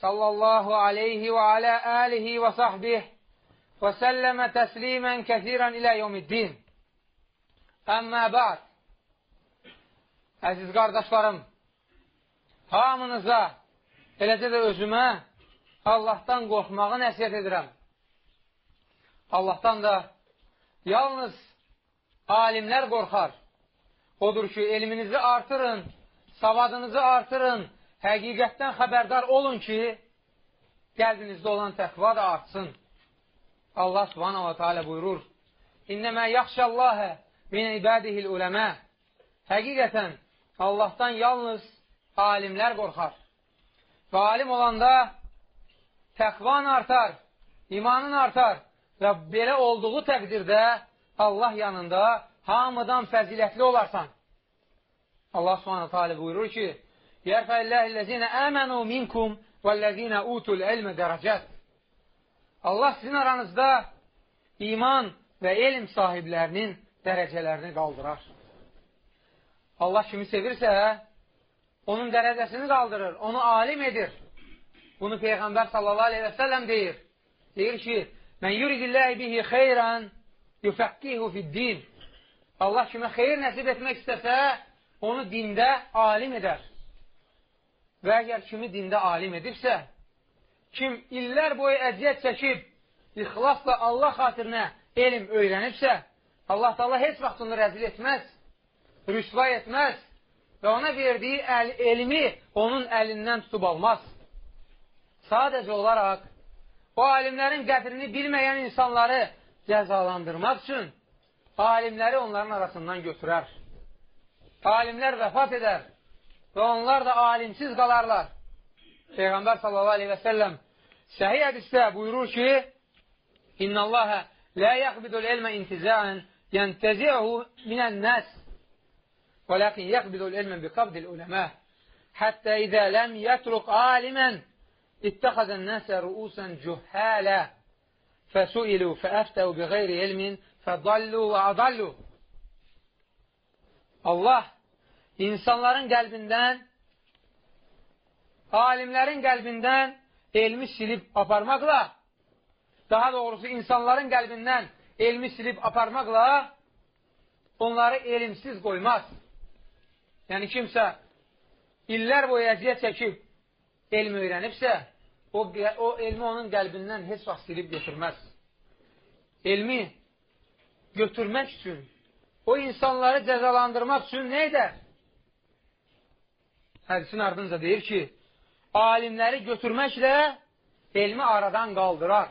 sallallahu aleyhi və alə alihi və sahbih və səlləmə təslimən kəthirən ilə yevmiddin. Əmmə bəd, əziz qardaşlarım, hamınıza, eləcə də özümə Allahdan qorxmağı nəsiyyət edirəm. Allahdan da yalnız alimlər qorxar. Odur ki, elminizi artırın, savadınızı artırın, həqiqətdən xəbərdar olun ki, qəlbinizdə olan təqva da artsın. Allah subhanahu wa ta'ala buyurur, İnnəmə yaxşəllahə min ibadihil uləmə Həqiqətən, Allahdan yalnız alimlər qorxar. Və alim olanda təqvan artar, imanın artar və belə olduğu təqdirdə Allah yanında hamıdan fəzilətli olarsan. Allah subhanahu ta'ala buyurur ki, Yərfəlləhillezine əmənu minkum vəllezine utul elmə dərəcət. Allah sizin aranızda iman və elm sahiblərinin dərəcələrini qaldırar. Allah kimi sevirsə, onun dərəcəsini qaldırır, onu alim edir. Bunu Peyğəmbər sallallahu aleyhi və səlləm deyir. Deyir ki, Mən yuridilləhi bihi xeyran yufəqqihu fiddin. Allah kimə xeyir nəsib etmək istəsə, onu dində alim edər. Və əgər kimi dində alim edibsə, kim illər boyu əziyyət çəkib, ixlasla Allah xatirinə elm öyrənibsə, Allah da Allah heç vaxt onu rəzil etməz, rüsva etməz və ona verdiyi əl, elmi onun əlindən tutub almaz. Sadəcə olaraq o alimlərin qədrini bilməyən insanları cəzalandırmaq üçün alimləri onların arasından götürər. Alimlər vəfat edər və onlar da alimsiz qalarlar. Peyğəmbər sallallahu aleyhi və səlləm səhiyyə hədisdə buyurur ki, İnnəlləhə lə yəqbidul elmə intizən yəntəzi'hu minən nəs və ləkin yəqbidul elmə biqabdil uləmə həttə izə ləm yətruq alimən ittəxəzən nəsə rüusən cühələ fəsuilu fəəftəu bi qeyri elmin fədallu və adallu Allah insanların qəlbindən alimlərin qəlbindən elmi silib aparmaqla daha doğrusu insanların qəlbindən elmi silib aparmaqla onları elmsiz qoymaz. Yəni kimsə illər boyu əziyyət çəkib elm öyrənibsə, o, o elmi onun qəlbindən heç vaxt silib götürməz. Elmi götürmək üçün, o insanları cəzalandırmaq üçün nə edər? Hədisin ardınca deyir ki, alimləri götürməklə elmi aradan qaldırar.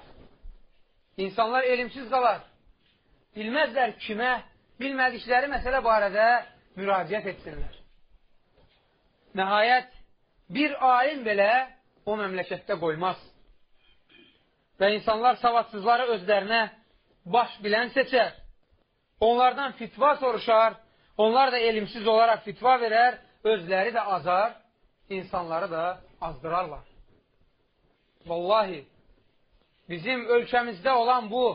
İnsanlar elmsiz qalar. Bilməzlər kimə, bilmədikləri məsələ barədə müraciət etsinlər. Nəhayət, bir alim belə o məmləkətdə qoymaz. Və insanlar savadsızları özlərinə baş bilən seçər. Onlardan fitva soruşar, onlar da elmsiz olaraq fitva verər, özləri də azar, insanları da azdırarlar. Vallahi, bizim ölkəmizdə olan bu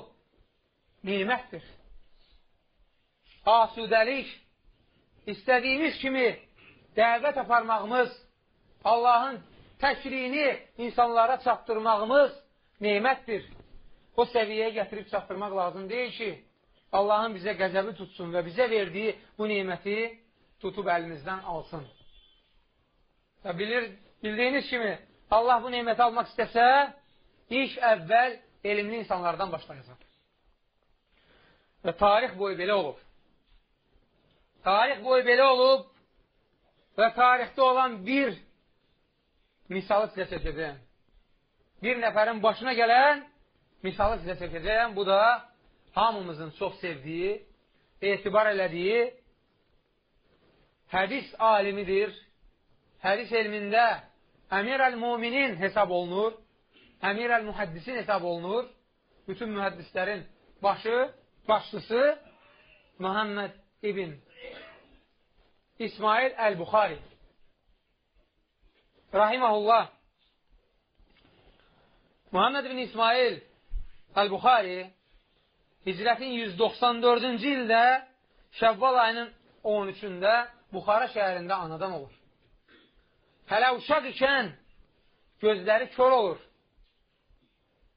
nimətdir. Asudəlik, istədiyimiz kimi dəvət aparmağımız, Allahın təkriyini insanlara çatdırmağımız neymətdir. O səviyyəyə gətirib çatdırmaq lazım deyil ki, Allahın bizə qəzəbi tutsun və bizə verdiyi bu neyməti tutub əlimizdən alsın. Və bilir, bildiyiniz kimi, Allah bu neyməti almaq istəsə, ilk əvvəl elmli insanlardan başlayacaq. Və tarix boyu belə olub. Tarix boyu belə olub və tarixdə olan bir misalı sizə çəkəcəyəm. Bir nəfərin başına gələn misalı sizə çəkəcəyəm. Bu da hamımızın çox sevdiyi, etibar elədiyi hədis alimidir. Hədis elmində əmir əl-muminin hesab olunur, əmir əl-mühəddisin hesab olunur bütün mühəddislərin başı, başlısı Muhammed ibn İsmail Əl-Buxari. Rahiməhullah. Muhammed ibn İsmail Əl-Buxari hicrətin 194-cü ildə Şəvval ayının 13-də Buxara şəhərində anadan olur. Hələ uşaq ikən gözləri kör olur.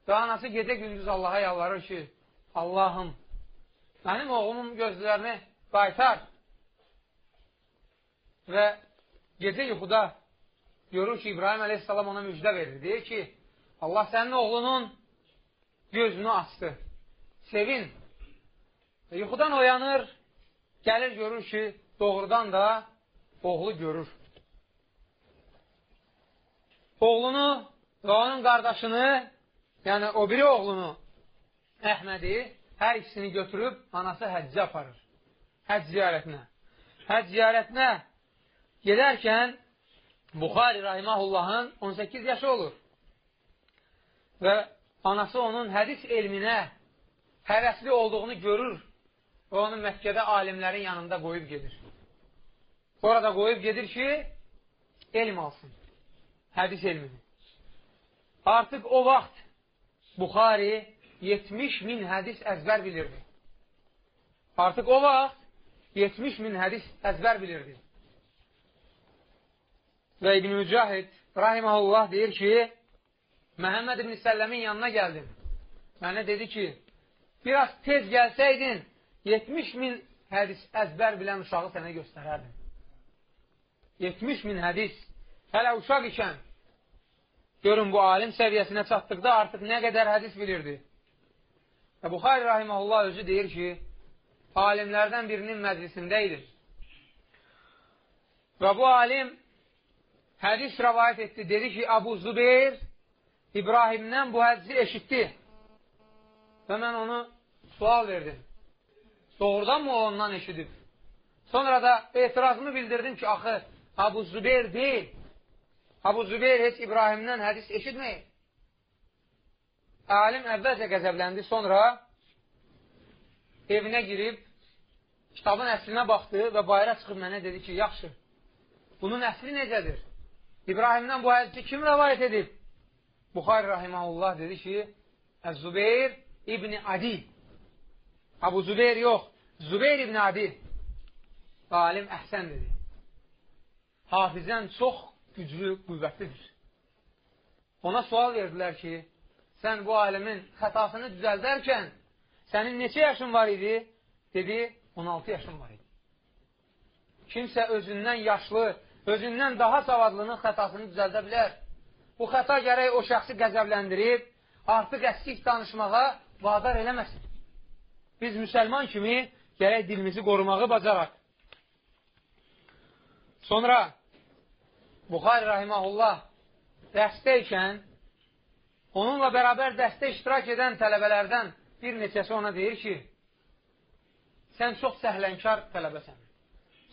Və anası gecə gündüz Allaha yalvarır ki, Allahım, mənim oğlumun gözlərini qaytar. Və gecə yuxuda görür ki, İbrahim əleyhissalam ona müjdə verir. Deyir ki, Allah sənin oğlunun gözünü açdı. Sevin. Və yuxudan oyanır, gəlir görür ki, doğrudan da oğlu görür. Oğlunu və onun qardaşını, yəni o biri oğlunu, Əhmədi, hər ikisini götürüb anası həccə aparır. Həcc ziyarətinə. Həcc ziyarətinə gedərkən Buxari Rahimahullahın 18 yaşı olur. Və anası onun hədis elminə həvəsli olduğunu görür və onu Məkkədə alimlərin yanında qoyub gedir. Orada qoyub gedir ki, elm alsın. Hədis elmini. Artıq o vaxt Buxari 70 min hədis əzbər bilirdi. Artıq o vaxt 70 min hədis əzbər bilirdi. Və İbn Mücahid rahiməhullah deyir ki, Məhəmməd ibn Səlləmin yanına gəldim. Mənə dedi ki, biraz tez gəlsəydin, 70 min hədis əzbər bilən uşağı sənə göstərərdim. 70 min hədis hələ uşaq ikən görün bu alim səviyyəsinə çatdıqda artıq nə qədər hədis bilirdi. Və Buxari Rahiməhullah özü deyir ki, alimlərdən birinin məclisində idi. Və bu alim hədis rəvayət etdi. Dedi ki, Abu Zubeyr İbrahimdən bu hədisi eşitdi. Və mən onu sual verdim. Doğrudan mı ondan eşidib? Sonra da etirazımı bildirdim ki, axı Abu Zübeyir deyil. Abu Zübeyir heç İbrahimdən hədis eşitməyib. Alim əvvəlcə qəzəbləndi, sonra evinə girib, kitabın əslinə baxdı və bayra çıxıb mənə dedi ki, yaxşı, bunun əsli necədir? İbrahimdən bu hədisi kim rəvayət edib? Buxari Rahiməhullah dedi ki, Əz-Zübeyir İbni Adi Abu Zübeyir yox, Zübeyir İbn Adi alim əhsən dedi. Hafizən çox güclü, qüvvətlidir. Ona sual verdilər ki, sən bu alimin xətasını düzəldərkən sənin neçə yaşın var idi? Dedi, 16 yaşın var idi. Kimsə özündən yaşlı, özündən daha savadlının xətasını düzəldə bilər. Bu xəta gərək o şəxsi qəzəbləndirib, artıq əskik danışmağa vadar eləməsin. Biz müsəlman kimi gərək dilimizi qorumağı bacaraq. Sonra Buxari Rahiməhullah dərsdə ikən onunla bərabər dərsdə iştirak edən tələbələrdən bir neçəsi ona deyir ki, sən çox səhlənkar tələbəsən,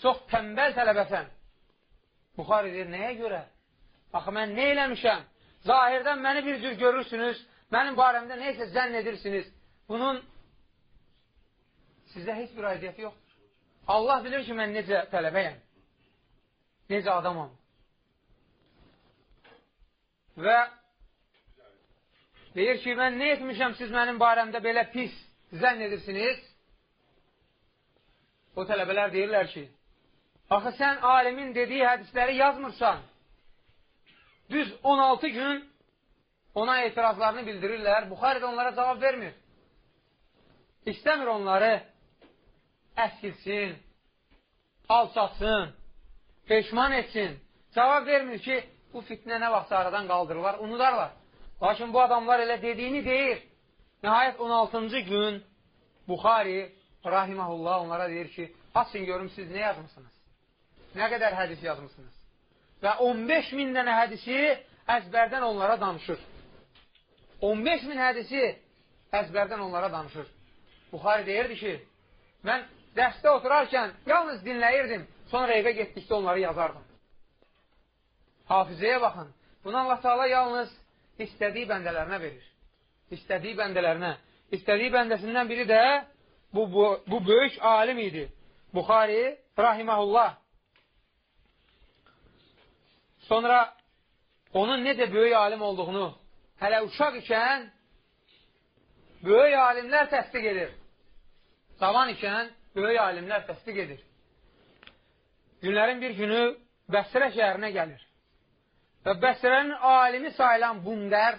çox tənbəl tələbəsən. Buxari deyir, nəyə görə? Baxı, mən nə eləmişəm? Zahirdən məni bir cür görürsünüz, mənim barəmdə neysə zənn edirsiniz. Bunun Sizdə heç bir aidiyyəti yoxdur. Allah bilir ki, mən necə tələbəyəm, necə adamam. Və deyir ki, mən nə etmişəm, siz mənim barəmdə belə pis zənn edirsiniz? O tələbələr deyirlər ki, axı sən alimin dediyi hədisləri yazmırsan. Düz 16 gün ona etirazlarını bildirirlər. Buxarə də onlara cavab vermir. İstəmir onları əskilsin, alçatsın, peşman etsin. Cavab vermir ki, bu fitnə nə vaxt aradan qaldırırlar, unudarlar. Lakin bu adamlar elə dediyini deyir. Nəhayət 16-cı gün Buxari rahiməhullah onlara deyir ki, açın görüm siz nə yazmışsınız? Nə qədər hədis yazmışsınız? Və 15 min dənə hədisi əzbərdən onlara danışır. 15 min hədisi əzbərdən onlara danışır. Buxari deyirdi ki, mən dərsdə oturarkən yalnız dinləyirdim, sonra evə getdikdə onları yazardım. Hafizəyə baxın. Bunu Allah Teala yalnız istədiyi bəndələrinə verir. İstədiyi bəndələrinə. İstədiyi bəndəsindən biri də bu, bu, bu böyük alim idi. Buxari rahiməhullah. Sonra onun necə böyük alim olduğunu hələ uşaq ikən böyük alimlər təsdiq edir. Cavan ikən böyük alimlər təsdiq edir. Günlərin bir günü Bəsrə şəhərinə gəlir. Və Bəsrənin alimi sayılan Bundər,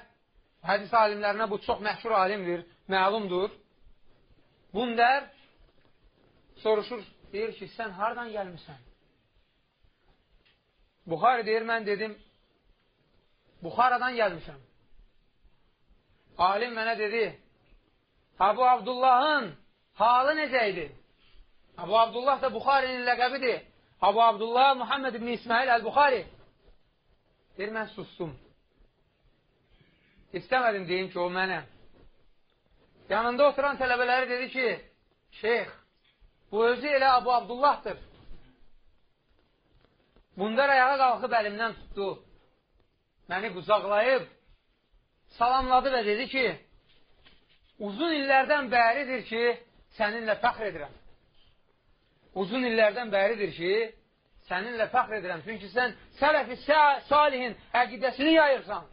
hədis alimlərinə bu çox məşhur alimdir, məlumdur. Bundər soruşur, deyir ki, sən hardan gəlmirsən? Buxari deyir, mən dedim, Buxaradan gəlmişəm. Alim mənə dedi, Abu Abdullahın halı necə idi? Abu Abdullah da Buxarinin ləqəbidir. Abu Abdullah Muhammed ibn İsmail Əl-Buxari. Deyir, mən sustum. İstəmədim deyim ki, o mənəm. Yanında oturan tələbələri dedi ki, şeyx, bu özü elə Abu Abdullahdır. Bundar ayağa qalxıb əlimdən tutdu. Məni qucaqlayıb, salamladı və dedi ki, uzun illərdən bəridir ki, səninlə fəxr edirəm. Uzun illərdən bəridir ki, səninlə fəxr edirəm. Çünki sən sələfi salihin əqidəsini yayırsan.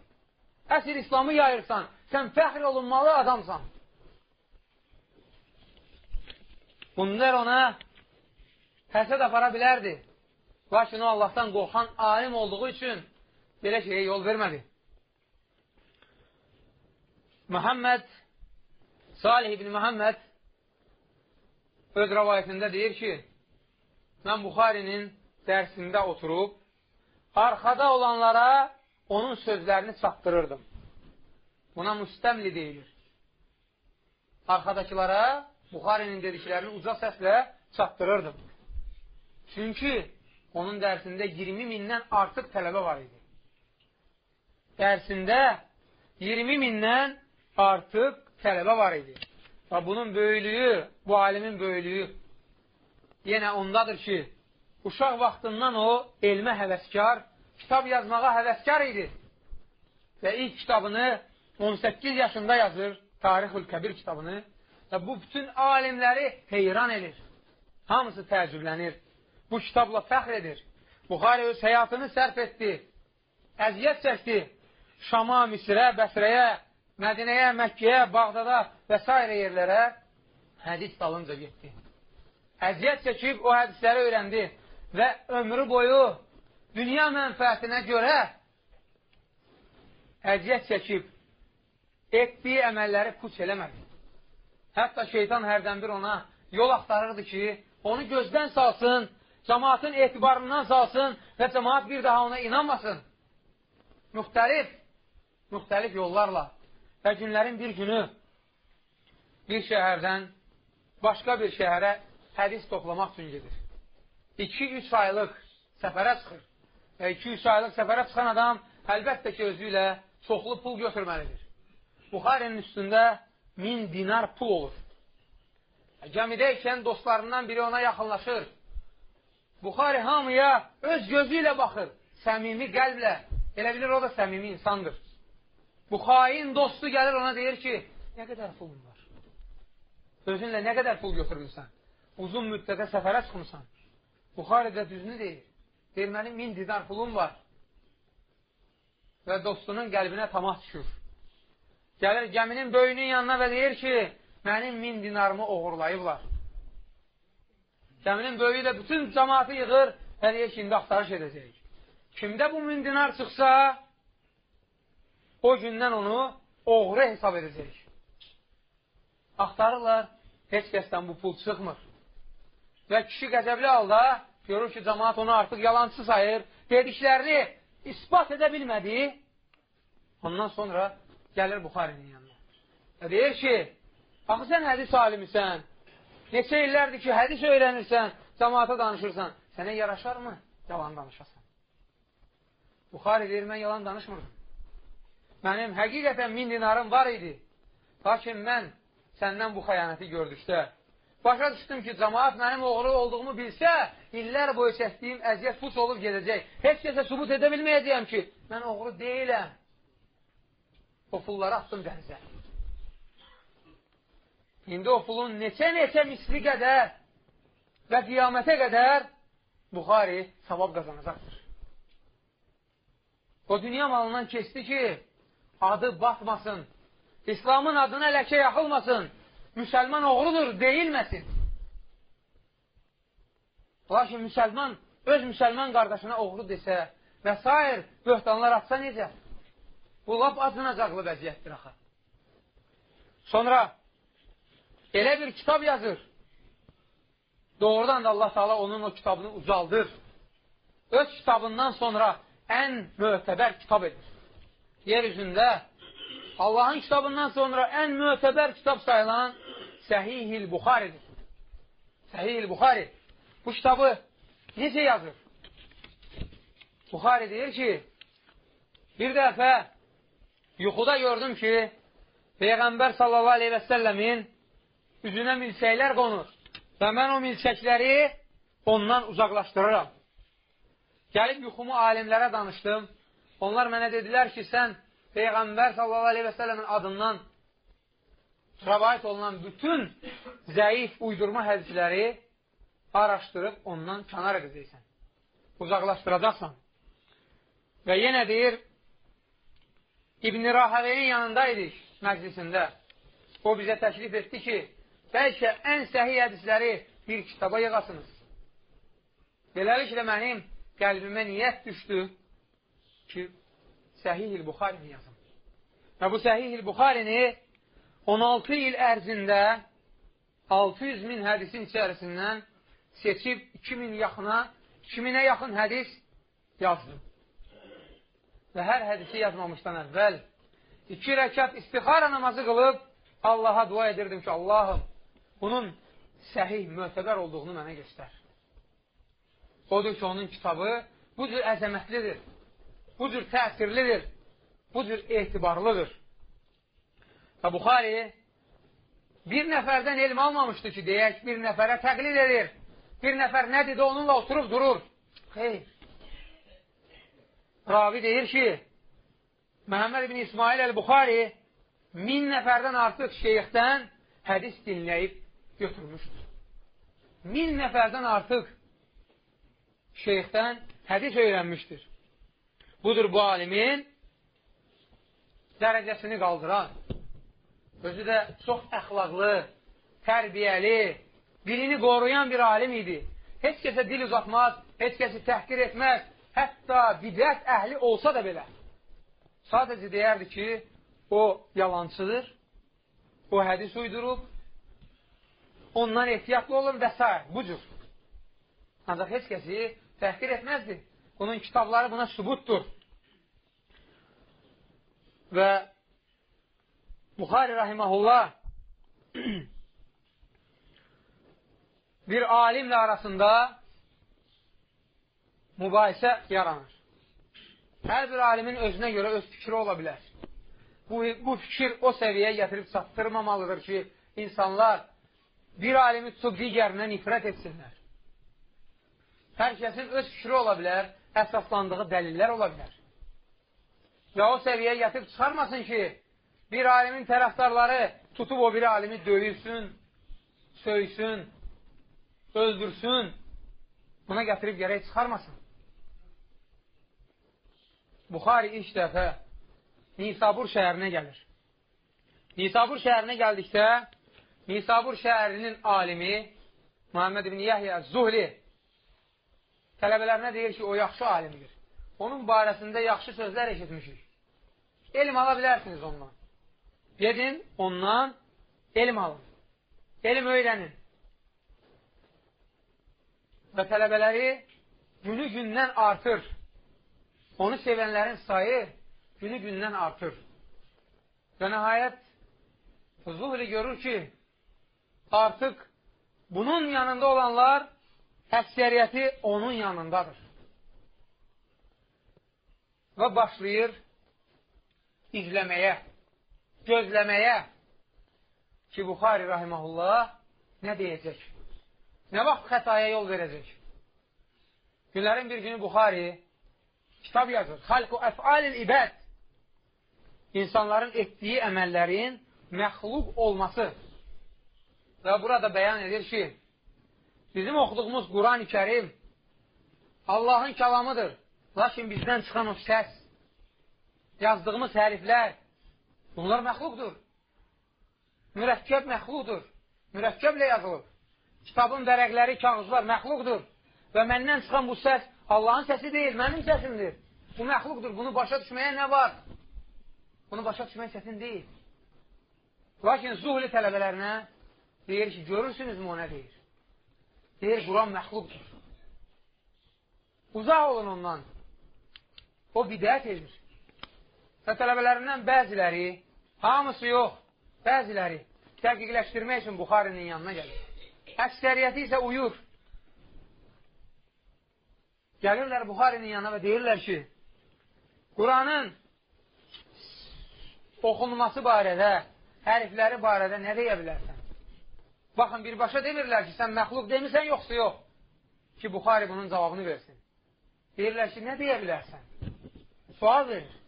Əsr İslamı yayırsan. Sən fəxr olunmalı adamsan. Bunlar ona həsəd apara bilərdi. Lakin o Allahdan qorxan alim olduğu üçün belə şeyə yol vermədi. Muhammed Salih ibn Muhammed öz rəvayətində deyir ki, mən Buxarinin dərsində oturub, arxada olanlara onun sözlərini çatdırırdım. Buna müstəmli deyilir. Arxadakılara Buxarinin dediklərini uca səslə çatdırırdım. Çünki onun dərsində 20 mindən artıq tələbə var idi. Dərsində 20 mindən artıq tələbə var idi. Və bunun böyülüyü, bu alimin böyülüyü yenə ondadır ki, uşaq vaxtından o elmə həvəskar, kitab yazmağa həvəskar idi. Və ilk kitabını 18 yaşında yazır, Tarixül Kəbir kitabını. Və bu bütün alimləri heyran edir. Hamısı təəccüblənir bu kitabla fəxr edir. Buxari öz həyatını sərf etdi, əziyyət çəkdi. Şama, Misrə, Bəsrəyə, Mədinəyə, Məkkəyə, Bağdada və s. yerlərə hədis dalınca getdi. Əziyyət çəkib o hədisləri öyrəndi və ömrü boyu dünya mənfəətinə görə əziyyət çəkib etdiyi əməlləri puç eləmədi. Hətta şeytan hərdən bir ona yol axtarırdı ki, onu gözdən salsın, cəmaatın etibarından salsın və cəmaat bir daha ona inanmasın. Müxtəlif, müxtəlif yollarla və günlərin bir günü bir şəhərdən başqa bir şəhərə hədis toplamaq üçün gedir. 2-3 aylıq səfərə çıxır. Və 2-3 aylıq səfərə çıxan adam əlbəttə ki, özü ilə çoxlu pul götürməlidir. Buxarinin üstündə 1000 dinar pul olur. Gəmidə ikən dostlarından biri ona yaxınlaşır Buxari hamıya öz gözü ilə baxır, səmimi qəlblə. Elə bilir, o da səmimi insandır. Bu xain dostu gəlir ona deyir ki, nə qədər pulun var? Özünlə nə qədər pul götürmüsən? Uzun müddətə səfərə çıxmısan. Buxari də düzünü deyir. Deyir, mənim min dinar pulum var. Və dostunun qəlbinə tamah düşür. Gəlir gəminin böyünün yanına və deyir ki, mənim min dinarımı oğurlayıblar. Gəminin böyüyü də bütün cəmatı yığır və deyir ki, indi axtarış edəcəyik. Kimdə bu min dinar çıxsa, o gündən onu oğru hesab edəcək. Axtarırlar, heç kəsdən bu pul çıxmır. Və kişi qəzəbli halda görür ki, cəmat onu artıq yalancı sayır, dediklərini ispat edə bilmədi. Ondan sonra gəlir Buxarinin yanına. Və deyir ki, axı sən hədis alimisən, Neçə illərdir ki, hədis öyrənirsən, cəmaata danışırsan. Sənə yaraşarmı? Yalan danışasan. Buxari deyir, mən yalan danışmırdım. Mənim həqiqətən min dinarım var idi. Lakin mən səndən bu xəyanəti gördükdə, başa düşdüm ki, cəmaat mənim oğru olduğumu bilsə, illər boyu çəkdiyim əziyyət puç olub gedəcək. Heç kəsə subut edə bilməyəcəyəm ki, mən oğru deyiləm. O pulları atdım dənizə. İndi o pulun neçə-neçə misli qədər və qiyamətə qədər Buxari savab qazanacaqdır. O dünya malından keçdi ki, adı batmasın, İslamın adına ləkə yaxılmasın, müsəlman oğrudur deyilməsin. Lakin müsəlman öz müsəlman qardaşına oğru desə və s. böhtanlar atsa necə? Bu lap acınacaqlı vəziyyətdir axı. Sonra elə bir kitab yazır. Doğrudan da Allah Taala onun o kitabını ucaldır. Öz kitabından sonra ən mötəbər kitab edir. Yer üzündə Allahın kitabından sonra ən mötəbər kitab sayılan Səhih-il Buxaridir. Səhih-il Buxari. Bu kitabı necə yazır? Buxari deyir ki, bir dəfə yuxuda gördüm ki, Peyğəmbər sallallahu aleyhi və səlləmin üzünə milçəklər qonur və mən o milçəkləri ondan uzaqlaşdırıram. Gəlib yuxumu alimlərə danışdım. Onlar mənə dedilər ki, sən Peyğəmbər sallallahu aleyhi və səlləmin adından rəvayət olunan bütün zəif uydurma hədisləri araşdırıb ondan kənar edəcəksən. Uzaqlaşdıracaqsan. Və yenə deyir, İbn-i Rahavənin yanında idik məclisində. O bizə təklif etdi ki, bəlkə ən səhiy hədisləri bir kitaba yığasınız. Beləliklə mənim qəlbimə niyyət düşdü ki, Səhih-il Buxarini yazım. Və bu Səhih-il Buxarini 16 il ərzində 600 min hədisin içərisindən seçib 2000 yaxına, 2000-ə yaxın hədis yazdım. Və hər hədisi yazmamışdan əvvəl iki rəkat istixara namazı qılıb Allaha dua edirdim ki, Allahım, bunun səhih, mötəbər olduğunu mənə göstər. Odur ki, onun kitabı bu cür əzəmətlidir bu cür təsirlidir, bu cür etibarlıdır. Və Buxari bir nəfərdən elm almamışdı ki, deyək, bir nəfərə təqlid edir. Bir nəfər nə dedi, onunla oturub durur. Xeyr. Ravi deyir ki, Məhəmməd ibn İsmail əl-Buxari min nəfərdən artıq şeyxdən hədis dinləyib götürmüşdür. Min nəfərdən artıq şeyxdən hədis öyrənmişdir. Budur bu alimin dərəcəsini qaldıran, özü də çox əxlaqlı, tərbiyəli, dilini qoruyan bir alim idi. Heç kəsə dil uzatmaz, heç kəsi təhqir etməz, hətta bidət əhli olsa da belə. Sadəcə deyərdi ki, o yalancıdır, o hədis uydurub, ondan ehtiyatlı olun və s. Bu cür. Ancaq heç kəsi təhqir etməzdi. Bunun kitabları buna sübutdur. Və Buxari rahiməhullah bir alimlə arasında mübahisə yaranır. Hər bir alimin özünə görə öz fikri ola bilər. Bu, bu fikir o səviyyəyə gətirib çatdırmamalıdır ki, insanlar bir alimi tutub digərinə nifrət etsinlər. Hər kəsin öz fikri ola bilər, əsaslandığı dəlillər ola bilər. Və o səviyyəyə gətirib çıxarmasın ki, bir alimin tərəfdarları tutub o bir alimi döyülsün, söysün, öldürsün. Buna gətirib gərək çıxarmasın. Buxari ilk dəfə Nisabur şəhərinə gəlir. Nisabur şəhərinə gəldikdə Nisabur şəhərinin alimi Muhammed ibn Yahya Zuhli tələbələrinə deyir ki, o yaxşı alimdir. Onun barəsində yaxşı sözlər eşitmişik. Elm ala bilərsiniz ondan. Gedin, ondan elm alın. Elm öyrənin. Və tələbələri günü gündən artır. Onu sevənlərin sayı günü gündən artır. Və nəhayət Zuhri görür ki, artıq bunun yanında olanlar əksəriyyəti onun yanındadır. Və başlayır izləməyə, gözləməyə ki, Buxari rahiməhullah nə deyəcək? Nə vaxt xətaya yol verəcək? Günlərin bir günü Buxari kitab yazır. Xalqu əfalil ibəd İnsanların etdiyi əməllərin məxluq olması. Və burada bəyan edir ki, bizim oxuduğumuz Quran-ı Kərim Allahın kəlamıdır. Lakin bizdən çıxan o səs, yazdığımız həriflər, bunlar məxluqdur. Mürəkkəb məxluqdur. Mürəkkəblə yazılıb. Kitabın vərəqləri, kağızlar məxluqdur. Və məndən çıxan bu səs Allahın səsi deyil, mənim səsimdir. Bu məxluqdur. Bunu başa düşməyə nə var? Bunu başa düşmək çətin deyil. Lakin zuhli tələbələrinə deyir ki, görürsünüzmü o nə deyir? Deyir, Quran məxluqdur. Uzaq olun ondan. O bidət edir. Və tələbələrindən bəziləri, hamısı yox, bəziləri dəqiqləşdirmək üçün Buxarinin yanına gəlir. Əksəriyyəti isə uyur. Gəlirlər Buxarinin yanına və deyirlər ki, Quranın oxunması barədə, hərfləri barədə nə deyə bilərsən? Baxın, birbaşa demirlər ki, sən məxluq demirsən, yoxsa yox. Ki, Buxari bunun cavabını versin. Deyirlər ki, nə deyə bilərsən? Sual verir.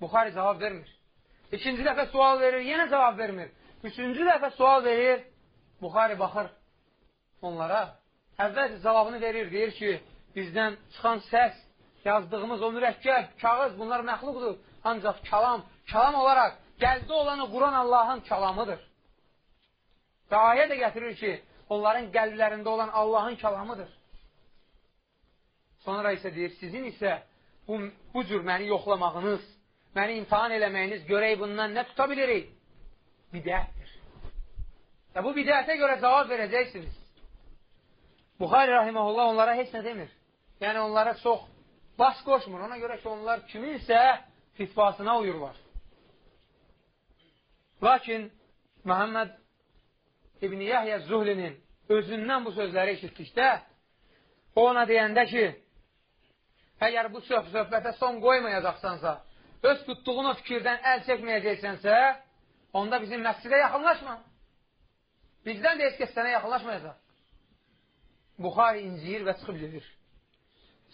Buxari cavab vermir. İkinci dəfə sual verir, yenə cavab vermir. Üçüncü dəfə sual verir, Buxari baxır onlara. Əvvəl cavabını verir, deyir ki, bizdən çıxan səs, yazdığımız o mürəkkəb, kağız, bunlar məxluqdur. Ancaq kəlam, kəlam olaraq gəldi olanı Quran Allahın kəlamıdır. Və ayə də gətirir ki, onların qəlblərində olan Allahın kəlamıdır. Sonra isə deyir, sizin isə bu, bu cür məni yoxlamağınız, məni imtihan eləməyiniz, görək bundan nə tuta bilirik? Bidətdir. Və bu bidətə görə cavab verəcəksiniz. Buxari Rahiməhullah onlara heç nə demir. Yəni onlara çox baş qoşmur. Ona görə ki, onlar kiminsə fitvasına uyurlar. Lakin Məhəmməd İbn Yahya Zuhlinin özündən bu sözləri eşitdikdə o ona deyəndə ki, əgər bu söh söhbətə son qoymayacaqsansa, öz tutduğun o fikirdən əl çəkməyəcəksənsə, onda bizim məqsidə yaxınlaşma. Bizdən də heç kəs sənə yaxınlaşmayacaq. Buxari inciyir və çıxıb gedir.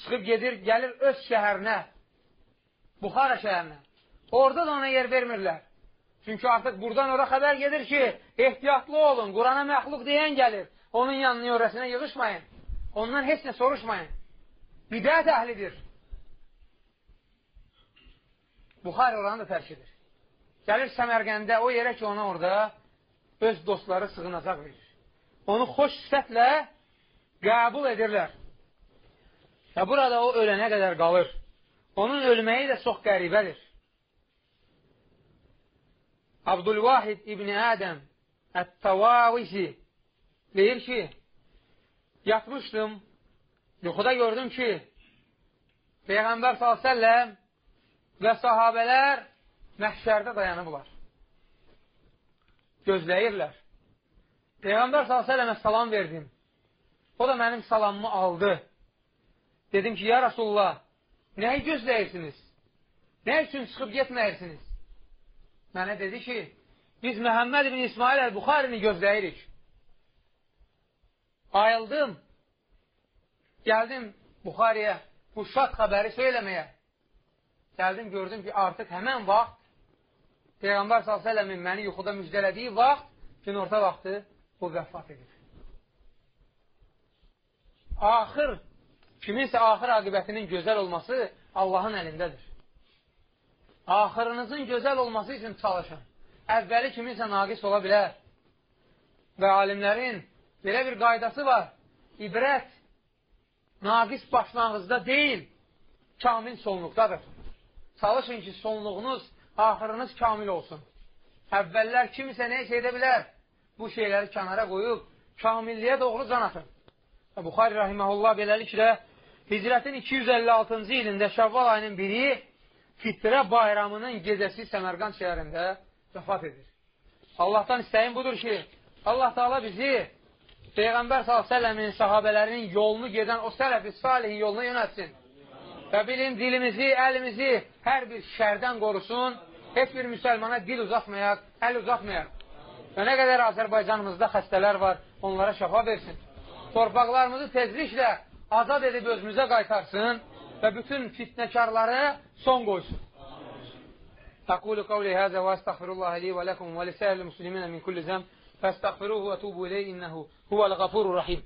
Çıxıb gedir, gəlir öz şəhərinə, Buxara şəhərinə. Orada da ona yer vermirlər. Çünki artıq buradan ora xəbər gedir ki, ehtiyatlı olun, Qurana məxluq deyən gəlir. Onun yanına orasına yığışmayın. Ondan heç nə soruşmayın. Bidət əhlidir. Buxari oranı da tərk edir. Gəlir Səmərqəndə o yerə ki, ona orada öz dostları sığınacaq verir. Onu xoş sifətlə qəbul edirlər. Və burada o ölənə qədər qalır. Onun ölməyi də çox qəribədir. Abdülvahid İbni Ədəm Ət-Təvavisi deyir ki, yatmışdım, yuxuda gördüm ki, Peyğəmbər s.ə.v və sahabələr məhşərdə dayanıblar. Gözləyirlər. Peyğəmbər s.ə.və salam verdim. O da mənim salamımı aldı. Dedim ki, ya Rasulullah, nəyi gözləyirsiniz? Nə üçün çıxıb getməyirsiniz? Mənə dedi ki, biz Məhəmməd ibn İsmail əl-Buxarini gözləyirik. Ayıldım. Gəldim Buxariyə bu şad xəbəri söyləməyə. Gəldim, gördüm ki, artıq həmən vaxt Peyğəmbər s.ə.v-in məni yuxuda müjdələdiyi vaxt, günorta vaxtı o vəfat edir. Axır, kiminsə axır aqibətinin gözəl olması Allahın əlindədir. Axırınızın gözəl olması üçün çalışın. Əvvəli kiminsə naqis ola bilər. Və alimlərin belə bir qaydası var. İbrət naqis başlanğıcda deyil, kamil sonluqdadır. Çalışın ki, sonluğunuz, axırınız kamil olsun. Əvvəllər kimisə nə edə bilər? Bu şeyləri kənara qoyub, kamilliyə doğru can atın. Buxari Rahiməhullah beləliklə Hicrətin 256-cı ilində Şəvval ayının biri fitrə bayramının gecəsi Səmərqand şəhərində vəfat edir. Allahdan istəyim budur ki, Allah Taala bizi Peyğəmbər s.ə.v-in sahabələrinin yolunu gedən o sələfi salihin yoluna yönətsin. Və bilin dilimizi, əlimizi hər bir şərdən qorusun, heç bir müsəlmana dil uzatmayaq, əl uzatmayaq. Və nə qədər Azərbaycanımızda xəstələr var, onlara şəfa versin. Torpaqlarımızı tezliklə azad edib özümüzə qaytarsın və bütün fitnəkarları son qoysun. أقول قولي هذا وأستغفر الله لي ولكم ولسائر المسلمين من كل ذنب فاستغفروه وتوبوا إليه إنه هو الغفور الرحيم